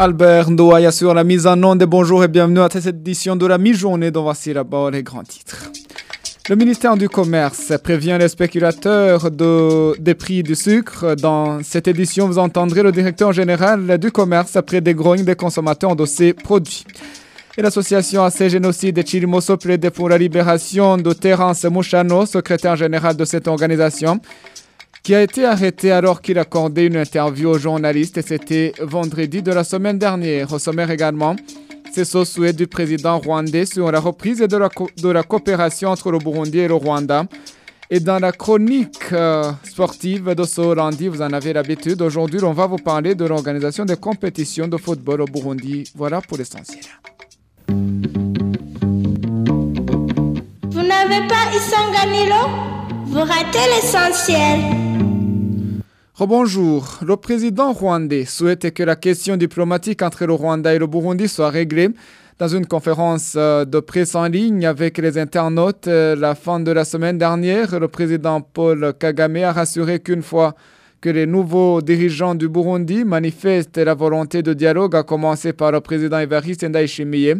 Albert Ndoaya sur la mise en onde. Bonjour et bienvenue à cette édition de la mi-journée dont voici d'abord les grands titres. Le ministère du Commerce prévient les spéculateurs de, des prix du sucre. Dans cette édition, vous entendrez le directeur général du commerce après des grognes des consommateurs de ces produits. Et l'association AC Génocide de Chirimoso plaide pour la libération de Terence Mouchano, secrétaire général de cette organisation, qui a été arrêté alors qu'il accordait une interview aux journalistes et c'était vendredi de la semaine dernière. Au sommaire également, c'est ce souhait du président rwandais sur la reprise de la, coopération entre le Burundi et le Rwanda. Et dans la chronique euh, sportive de ce lundi, vous en avez l'habitude. Aujourd'hui, on va vous parler de l'organisation des compétitions de football au Burundi. Voilà pour l'essentiel. Vous n'avez pas Isanganilo Vous ratez l'essentiel. Rebonjour. Le président rwandais souhaite que la question diplomatique entre le Rwanda et le Burundi soit réglée. Dans une conférence euh, de presse en ligne avec les internautes euh, la fin de la semaine dernière, le président Paul Kagame a rassuré qu'une fois que les nouveaux dirigeants du Burundi manifestent la volonté de dialogue, à commencer par le président Evariste Ndayishimiye,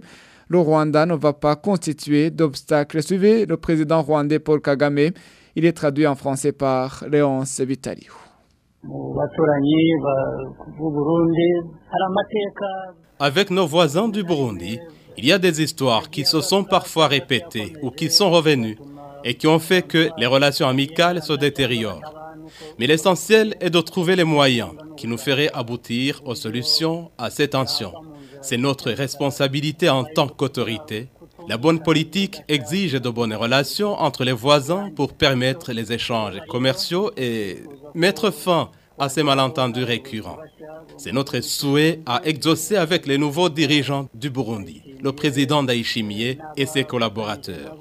le Rwanda ne va pas constituer d'obstacle. Suivez le président rwandais Paul Kagame. Il est traduit en français par Léonce Vitaliou. Avec nos voisins du Burundi, il y a des histoires qui se sont parfois répétées ou qui sont revenues et qui ont fait que les relations amicales se détériorent. Mais l'essentiel est de trouver les moyens qui nous feraient aboutir aux solutions à ces tensions. C'est notre responsabilité en tant qu'autorité. La bonne politique exige de bonnes relations entre les voisins pour permettre les échanges commerciaux et mettre fin à ces malentendus récurrents. C'est notre souhait à exaucer avec les nouveaux dirigeants du Burundi, le président Daishimie et ses collaborateurs.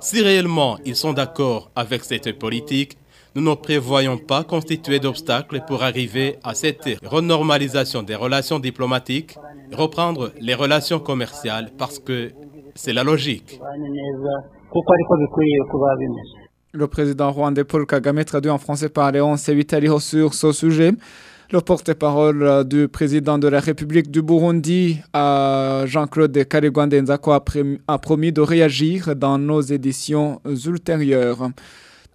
Si réellement ils sont d'accord avec cette politique, nous ne prévoyons pas constituer d'obstacles pour arriver à cette renormalisation des relations diplomatiques, reprendre les relations commerciales parce que c'est la logique. Le président rwandais Paul Kagame, traduit en français par Léon Vitaliho sur ce sujet. Le porte-parole du président de la République du Burundi, euh, Jean-Claude Karigwande Nzako, a promis de réagir dans nos éditions ultérieures.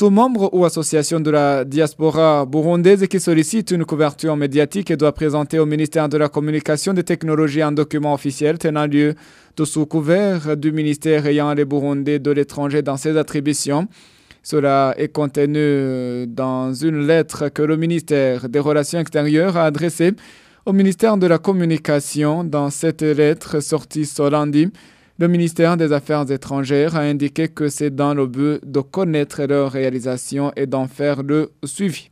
Tout membre ou association de la diaspora burundaise qui sollicite une couverture médiatique doit présenter au ministère de la Communication des Technologies un document officiel tenant lieu de sous couvert du ministère ayant les Burundais de l'étranger dans ses attributions. Cela est contenu dans une lettre que le ministère des Relations extérieures a adressée au ministère de la Communication. Dans cette lettre sortie ce lundi, le ministère des Affaires étrangères a indiqué que c'est dans le but de connaître leurs réalisations et d'en faire le suivi.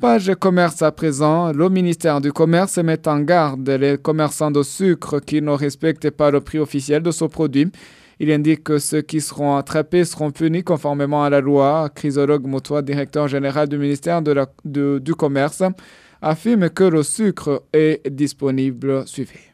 Page commerce à présent, le ministère du Commerce met en garde les commerçants de sucre qui ne respectent pas le prix officiel de ce produit. Il indique que ceux qui seront attrapés seront punis conformément à la loi. Chrysologue Motois, directeur général du ministère du Commerce, affirme que le sucre est disponible. Suivez.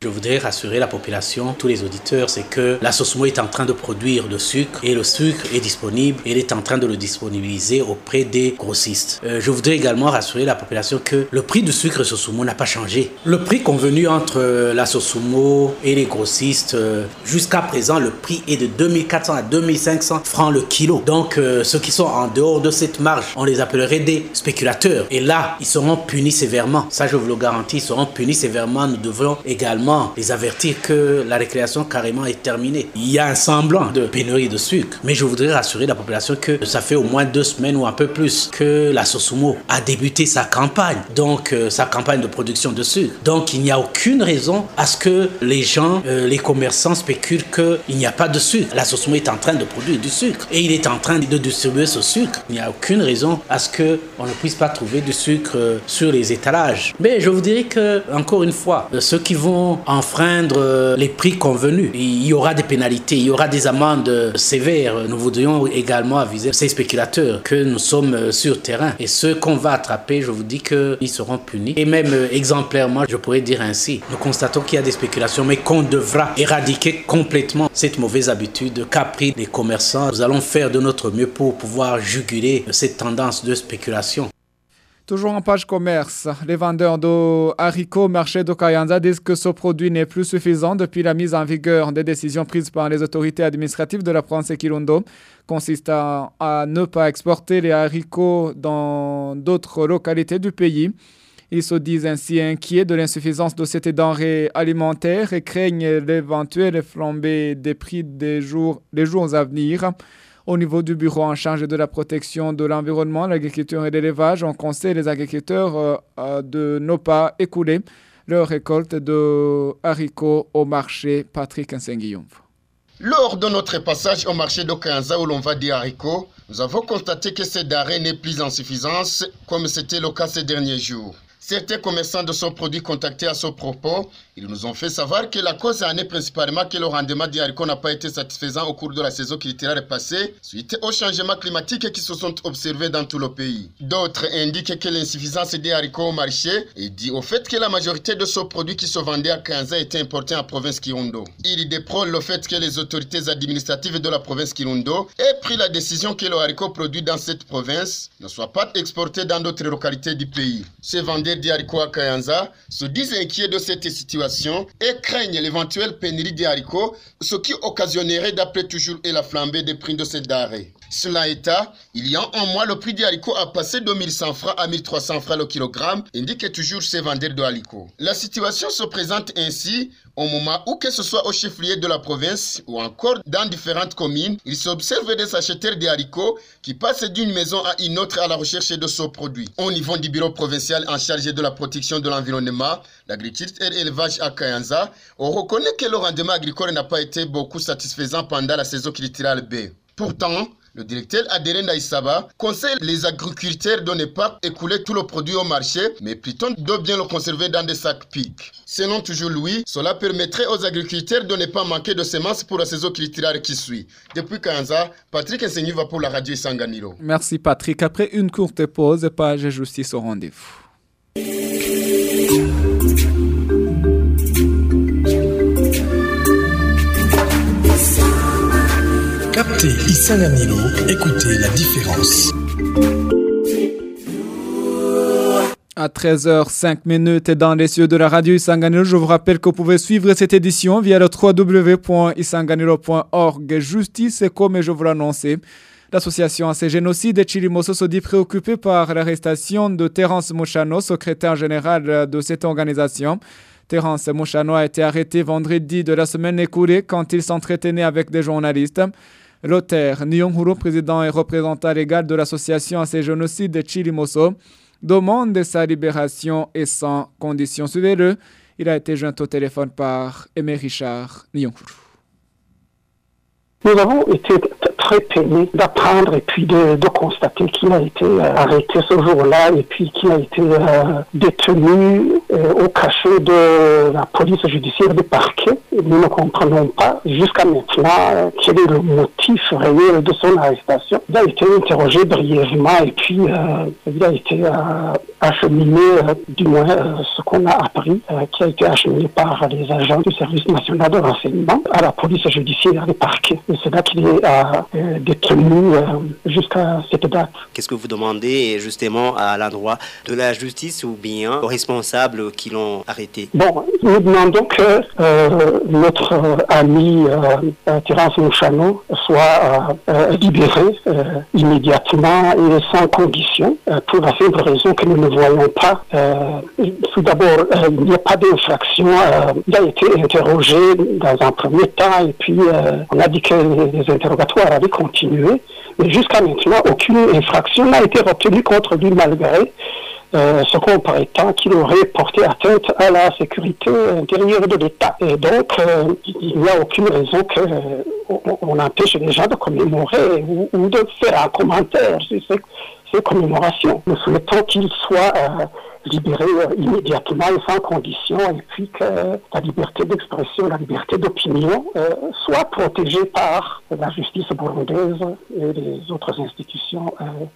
Je voudrais rassurer la population, tous les auditeurs, c'est que la Sosmo est en train de produire le sucre et le sucre est disponible elle est en train de le disponibiliser auprès des grossistes. Euh, je voudrais également rassurer la population que le prix du sucre Sosumo n'a pas changé. Le prix convenu entre euh, la Sosumo et les grossistes, euh, jusqu'à présent, le prix est de 2400 à 2500 francs le kilo. Donc ceux qui sont en dehors de cette marge, on les appellerait des spéculateurs. Et là, ils seront punis sévèrement. Ça, je vous le garantis, ils seront punis sévèrement. Nous devrons également les avertir que la récréation carrément est terminée. Il y a un semblant de pénurie de sucre. Mais je voudrais rassurer la population que ça fait au moins deux semaines ou un peu plus que la Sosumo a débuté sa campagne. Donc, euh, sa campagne de production de sucre. Donc, il n'y a aucune raison à ce que les gens, euh, les commerçants spéculent qu'il n'y a pas de sucre. La Sosumo est en train de produire du sucre et il est en train de distribuer ce sucre. Il n'y a aucune raison à ce que on ne puisse pas trouver du sucre euh, sur les étalages. Mais je vous dirais que, encore une fois, ceux qui vont enfreindre euh, les prix convenus, il y aura des pénalités, il y aura des amendes euh, sévères. Nous voudrions également aviser ces spéculateurs que nous sommes euh, sur terrain et ceux qu'on va attraper, je vous dis qu'ils seront punis. Et même exemplairement, je pourrais dire ainsi, nous constatons qu'il y a des spéculations, mais qu'on devra éradiquer complètement cette mauvaise habitude qu'a pris les commerçants. Nous allons faire de notre mieux pour pouvoir juguler cette tendance de spéculation. Toujours en page commerce, les vendeurs de haricots marché de Kayanza disent que ce produit n'est plus suffisant depuis la mise en vigueur des décisions prises par les autorités administratives de la province Kirundo, consistant à ne pas exporter les haricots dans d'autres localités du pays. Ils se disent ainsi inquiets de l'insuffisance de cette denrée alimentaire et craignent l'éventuelle flambée des prix des jours, des jours à venir. Au niveau du bureau en charge de la protection de l'environnement, l'agriculture et l'élevage, on conseille les agriculteurs euh, euh, de ne pas écouler leur récolte de haricots au marché Patrick Nsenguillon. Lors de notre passage au marché de Kanza où l'on va des haricots, nous avons constaté que cette denrée n'est plus en suffisance comme c'était le cas ces derniers jours. Certains commerçants de ce produit contactés à ce propos, ils nous ont fait savoir que la cause en est principalement que le rendement des haricots n'a pas été satisfaisant au cours de la saison culturelle passée, suite aux changements climatiques qui se sont observés dans tout le pays. D'autres indiquent que l'insuffisance des haricots au marché est due au fait que la majorité de ce produit qui se vendait à 15 ans était importé en province Kirundo. Il déprône le fait que les autorités administratives de la province Kirundo aient pris la décision que le haricot produit dans cette province ne soit pas exporté dans d'autres localités du pays. Ces vendeurs haricots à Kayanza se disent inquiets de cette situation et craignent l'éventuelle pénurie des haricots, ce qui occasionnerait d'après toujours et la flambée des prix de ces denrées. Cela état, il y a un mois, le prix des haricots a passé de 1100 francs à 1300 francs le kilogramme, indique toujours ces vendeurs de haricots. La situation se présente ainsi au moment où, que ce soit au chef-lieu de la province ou encore dans différentes communes, il s'observe des acheteurs de haricots qui passent d'une maison à une autre à la recherche de ce produit. Au niveau du bureau provincial en charge de la protection de l'environnement, l'agriculture et l'élevage à Kayanza, on reconnaît que le rendement agricole n'a pas été beaucoup satisfaisant pendant la saison culturelle B. Pourtant, le directeur Adrien Naïsaba conseille les agriculteurs de ne pas écouler tout le produit au marché, mais plutôt de bien le conserver dans des sacs piques. Selon toujours lui, cela permettrait aux agriculteurs de ne pas manquer de semences pour la saison culturelle qui suit. Depuis Kanza, Patrick Enseigne va pour la radio Sanganiro. Merci Patrick. Après une courte pause, page justice au rendez-vous. Captez Isanganilo, écoutez la différence. À 13h05 minutes et dans les cieux de la radio Isanganilo, je vous rappelle que vous pouvez suivre cette édition via le www.isanganilo.org. Justice comme je vous l'annonçais, l'association AC Génocide de Chilimoso se dit préoccupée par l'arrestation de Terence Mouchano, secrétaire général de cette organisation. Terence Mouchano a été arrêté vendredi de la semaine écoulée quand il s'entretenait avec des journalistes. L'auteur, Nyonghuru, président et représentant légal de l'association AC Génocide de Chilimoso, demande sa libération et sans condition. Suivez-le. Il a été joint au téléphone par Aimé Richard Nyonghuru. Nous avons été très peinés d'apprendre et puis de, constater qu'il a été euh, arrêté ce jour-là et puis qu'il a été euh, détenu au cachet de la police judiciaire du parquet. Nous ne comprenons pas jusqu'à maintenant quel est le motif réel de son arrestation. Il a été interrogé brièvement et puis il a été acheminé, du moins ce qu'on a appris, qui a été acheminé par les agents du service national de renseignement à la police judiciaire du parquet. Et c'est là qu'il est euh, détenu euh, jusqu'à cette date. Qu'est-ce que vous demandez justement à l'endroit de la justice ou bien aux responsables qui l'ont arrêté Bon, nous demandons que euh, notre ami Thérence Mouchano soit libéré immédiatement et sans condition pour la simple raison que nous ne voyons pas. tout d'abord, il n'y a pas d'infraction. il a été interrogé dans un premier temps et puis on a dit que les interrogatoires avaient continué. Mais jusqu'à maintenant, aucune infraction n'a été retenue contre lui malgré euh, ce qu'on qu'il aurait porté atteinte à la sécurité intérieure de l'État. Et donc, euh, il n'y a aucune raison qu'on on empêche les gens de commémorer ou, de faire un commentaire sur ces, commémorations. Nous souhaitons qu'il soit euh, libéré immédiatement et sans condition, et puis que la liberté d'expression, la liberté d'opinion soit protégée par la justice burundaise et les autres institutions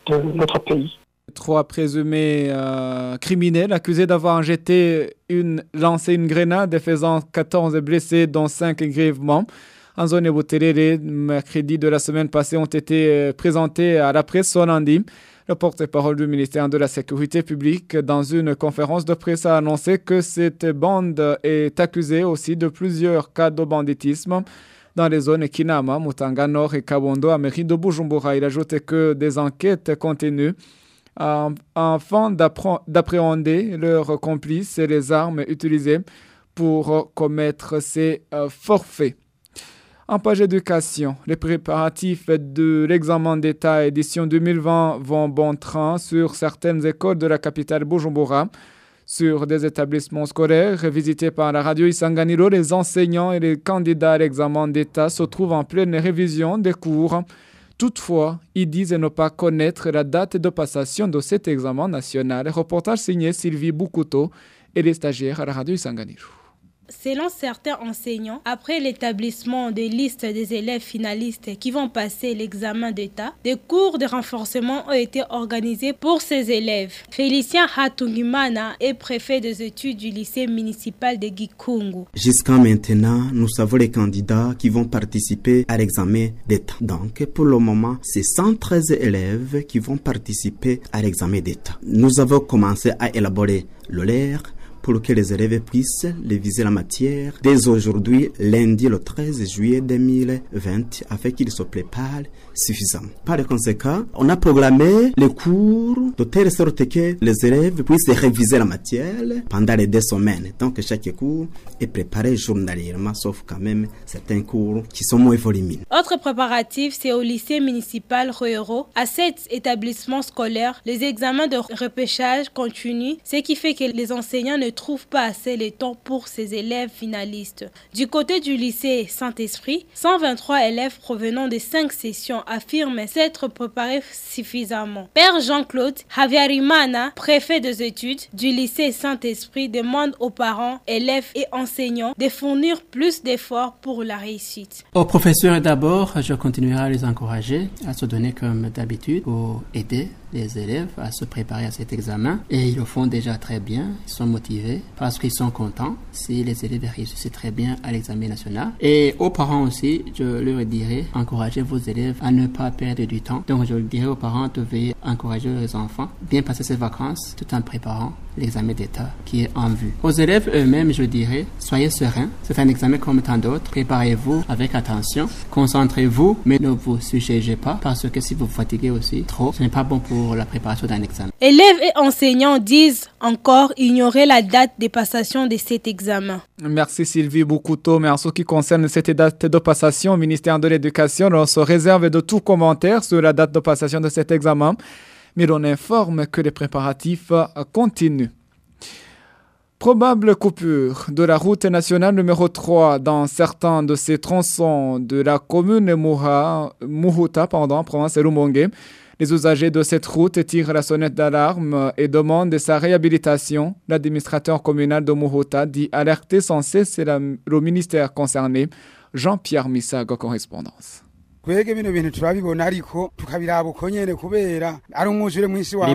de notre pays. Trois présumés euh, criminels accusés d'avoir jeté une, lancé une grenade faisant 14 blessés, dont 5 grièvement. En zone les mercredi de la semaine passée, ont été euh, présentés à la presse lundi. Le porte-parole du ministère de la Sécurité publique, dans une conférence de presse, a annoncé que cette bande est accusée aussi de plusieurs cas de banditisme dans les zones Kinama, Mutanga Nord et Kabondo, à mairie de Bujumbura. Il ajoute que des enquêtes continuent afin d'appréhender leurs complices et les armes utilisées pour commettre ces euh, forfaits. En page éducation, les préparatifs de l'examen d'État édition 2020 vont bon train sur certaines écoles de la capitale Bujumbura. Sur des établissements scolaires visités par la radio Isanganiro, les enseignants et les candidats à l'examen d'État se trouvent en pleine révision des cours. Toutefois, ils disent ne pas connaître la date de passation de cet examen national. Reportage signé Sylvie Boukouto et les stagiaires à la radio Isanganiro. Selon certains enseignants, après l'établissement des listes des élèves finalistes qui vont passer l'examen d'État, des cours de renforcement ont été organisés pour ces élèves. Félicien Hatungimana est préfet des études du lycée municipal de Gikungu. Jusqu'à maintenant, nous savons les candidats qui vont participer à l'examen d'État. Donc, pour le moment, c'est 113 élèves qui vont participer à l'examen d'État. Nous avons commencé à élaborer LER, pour que les élèves puissent réviser la matière. Dès aujourd'hui, lundi le 13 juillet 2020, afin qu'ils se préparent suffisamment. Par conséquent, on a programmé les cours de telle sorte que les élèves puissent réviser la matière pendant les deux semaines. Donc chaque cours est préparé journalièrement, sauf quand même certains cours qui sont moins volumineux. Autre préparatif, c'est au lycée municipal Roero. À cet établissement scolaire, les examens de repêchage continuent, ce qui fait que les enseignants ne trouvent pas assez le temps pour ces élèves finalistes. Du côté du lycée Saint-Esprit, 123 élèves provenant de 5 sessions affirment s'être préparés suffisamment. Père Jean-Claude Javiarimana, préfet des études du lycée Saint-Esprit, demande aux parents, élèves et enseignants de fournir plus d'efforts pour la réussite. Aux professeurs d'abord, je continuerai à les encourager à se donner comme d'habitude pour aider les élèves à se préparer à cet examen et ils le font déjà très bien, ils sont motivés parce qu'ils sont contents si les élèves réussissent très bien à l'examen national. Et aux parents aussi, je leur dirais, encouragez vos élèves à ne pas perdre du temps. Donc je dirais aux parents de veiller encourager les enfants, bien passer ces vacances tout en préparant l'examen d'État qui est en vue. Aux élèves eux-mêmes, je dirais, soyez sereins. C'est un examen comme tant d'autres. Préparez-vous avec attention. Concentrez-vous, mais ne vous sujet pas parce que si vous fatiguez aussi trop, ce n'est pas bon pour la préparation d'un examen. Élèves et enseignants disent encore ignorer la date de passation de cet examen. Merci Sylvie Boukouto. Mais en ce qui concerne cette date de passation, au ministère de l'Éducation, on se réserve de tout commentaire sur la date de passation de cet examen mais l'on informe que les préparatifs continuent. Probable coupure de la route nationale numéro 3 dans certains de ces tronçons de la commune Muhuta, pardon, province Rumongue. Les usagers de cette route tirent la sonnette d'alarme et demandent sa réhabilitation. L'administrateur communal de Muhuta dit alerter sans cesse le ministère concerné. Jean-Pierre Missago, correspondance. Les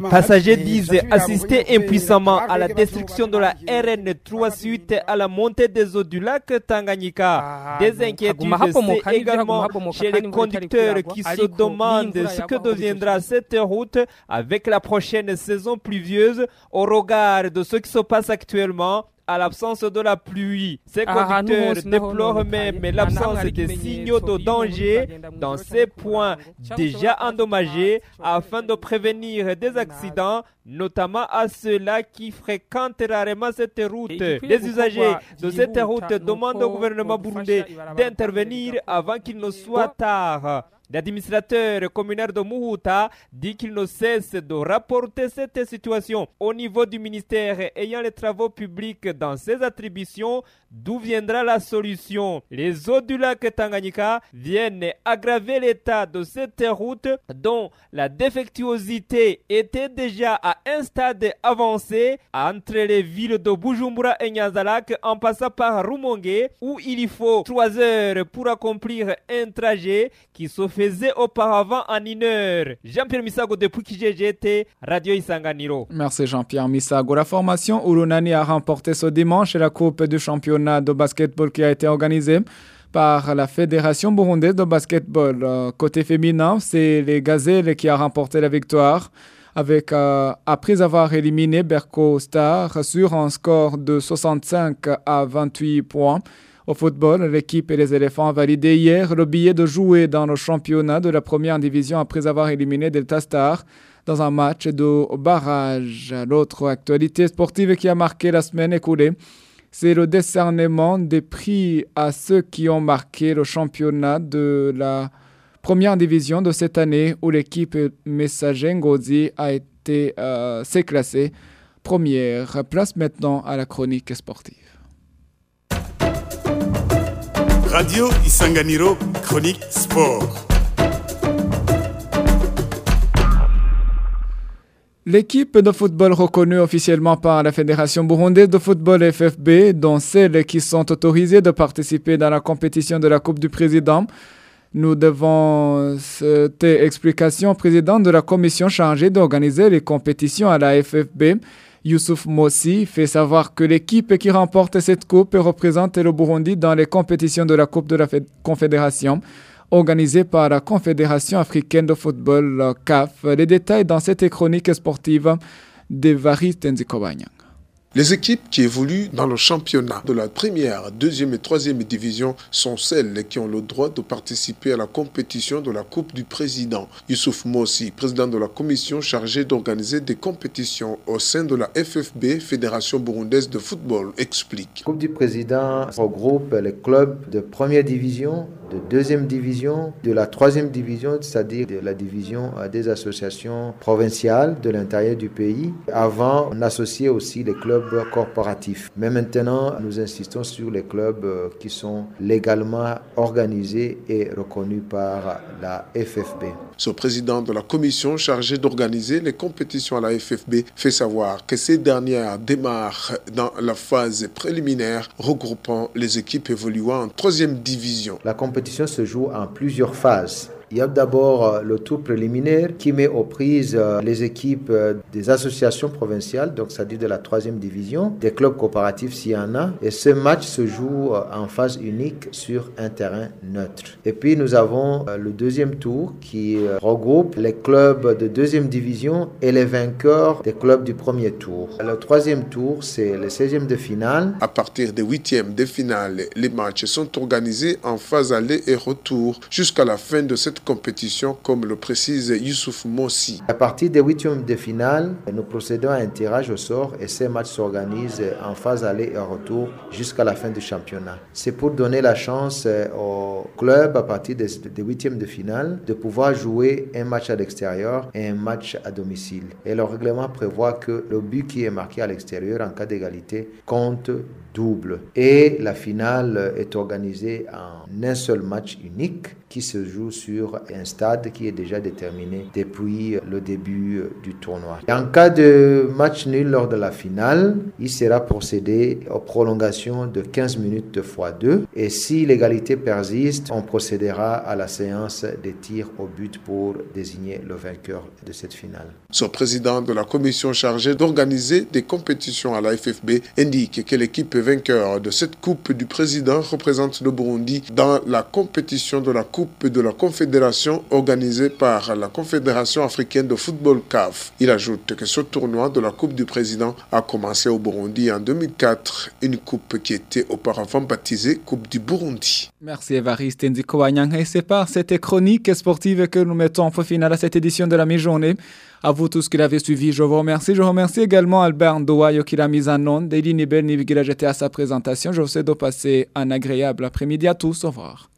passagers disent assister impuissamment à la destruction de la RN3 suite à la montée des eaux du lac Tanganyika. Des inquiétudes c'est également chez les conducteurs qui se demandent ce que deviendra cette route avec la prochaine saison pluvieuse au regard de ce qui se passe actuellement à l'absence de la pluie. Ces conducteurs déplorent même l'absence des signaux de danger dans ces points déjà endommagés afin de prévenir des accidents, notamment à ceux-là qui fréquentent rarement cette route. Les usagers de cette route demandent au gouvernement burundais d'intervenir avant qu'il ne soit tard. L'administrateur communal de Muhuta dit qu'il ne cesse de rapporter cette situation au niveau du ministère ayant les travaux publics dans ses attributions, d'où viendra la solution? Les eaux du lac Tanganyika viennent aggraver l'état de cette route dont la défectuosité était déjà à un stade avancé entre les villes de Bujumbura et Nyanzalak en passant par Rumongue où il y faut 3 heures pour accomplir un trajet qui se faisait auparavant en une heure. Jean-Pierre Misago depuis KGGT, Radio Isanganiro. Merci Jean-Pierre Misago. La formation Urunani a remporté ce dimanche la Coupe du championnat de basketball qui a été organisée par la Fédération burundaise de basketball. Euh, côté féminin, c'est les Gazelles qui a remporté la victoire avec, euh, après avoir éliminé Berco Star sur un score de 65 à 28 points. Au football, l'équipe et les éléphants ont validé hier le billet de jouer dans le championnat de la première division après avoir éliminé Delta Star dans un match de barrage. L'autre actualité sportive qui a marqué la semaine écoulée, c'est le décernement des prix à ceux qui ont marqué le championnat de la première division de cette année où l'équipe Messager Ngozi a été euh, classée première. Place maintenant à la chronique sportive. Radio Isanganiro, chronique sport. L'équipe de football reconnue officiellement par la Fédération burundaise de football FFB, dont celles qui sont autorisées de participer dans la compétition de la Coupe du Président, nous devons cette explication au président de la commission chargée d'organiser les compétitions à la FFB. Youssouf Mossi fait savoir que l'équipe qui remporte cette coupe représente le Burundi dans les compétitions de la Coupe de la Confédération organisée par la Confédération africaine de football CAF. Les détails dans cette chronique sportive de Varis Tenzikobanyang. Les équipes qui évoluent dans le championnat de la première, deuxième et troisième division sont celles qui ont le droit de participer à la compétition de la Coupe du Président. Youssouf Mossi, président de la commission chargée d'organiser des compétitions au sein de la FFB, Fédération burundaise de football, explique. La Coupe du Président regroupe les clubs de première division, de deuxième division, de la troisième division, c'est-à-dire de la division des associations provinciales de l'intérieur du pays. Avant, on associait aussi les clubs corporatifs. Mais maintenant, nous insistons sur les clubs euh, qui sont légalement organisés et reconnus par la FFB. Ce président de la commission chargée d'organiser les compétitions à la FFB fait savoir que ces dernières démarrent dans la phase préliminaire regroupant les équipes évoluant en troisième division. La compétition se joue en plusieurs phases. Il y a d'abord euh, le tour préliminaire qui met aux prises euh, les équipes euh, des associations provinciales, donc c'est-à-dire de la troisième division, des clubs coopératifs s'il y en a. Et ce match se joue en phase unique sur un terrain neutre. Et puis nous avons le deuxième tour qui regroupe les clubs de deuxième division et les vainqueurs des clubs du premier tour. Le troisième tour, c'est le 16e de finale. À partir des huitièmes de finale, les matchs sont organisés en phase aller et retour jusqu'à la fin de cette compétition, comme le précise Youssouf Mossi. À partir des huitièmes de finale, nous procédons à un tirage au sort et ces matchs s'organisent en phase aller et retour jusqu'à la fin du championnat. C'est pour donner la chance aux clubs à partir des, huitièmes de finale de pouvoir jouer un match à l'extérieur et un match à domicile. Et le règlement prévoit que le but qui est marqué à l'extérieur en cas d'égalité compte Et la finale est organisée en un seul match unique qui se joue sur un stade qui est déjà déterminé depuis le début du tournoi. en cas de match nul lors de la finale, il sera procédé aux prolongations de 15 minutes de fois 2 et si l'égalité persiste, on procédera à la séance des tirs au but pour désigner le vainqueur de cette finale. Son président de la commission chargée d'organiser des compétitions à la FFB indique que l'équipe vainqueur de cette Coupe du Président représente le Burundi dans la compétition de la Coupe de la Confédération organisée par la Confédération africaine de football CAF. Il ajoute que ce tournoi de la Coupe du Président a commencé au Burundi en 2004, une coupe qui était auparavant baptisée Coupe du Burundi. Merci Evariste Ndiko Et c'est par cette chronique sportive que nous mettons fin à cette édition de la mi-journée. À vous tous qui l'avez suivi, je vous remercie. Je remercie également Albert Ndouayo qui l'a mise en onde. Daily Nibel Nivigila, j'étais à sa présentation. Je vous souhaite de passer un agréable après-midi à tous. Au revoir.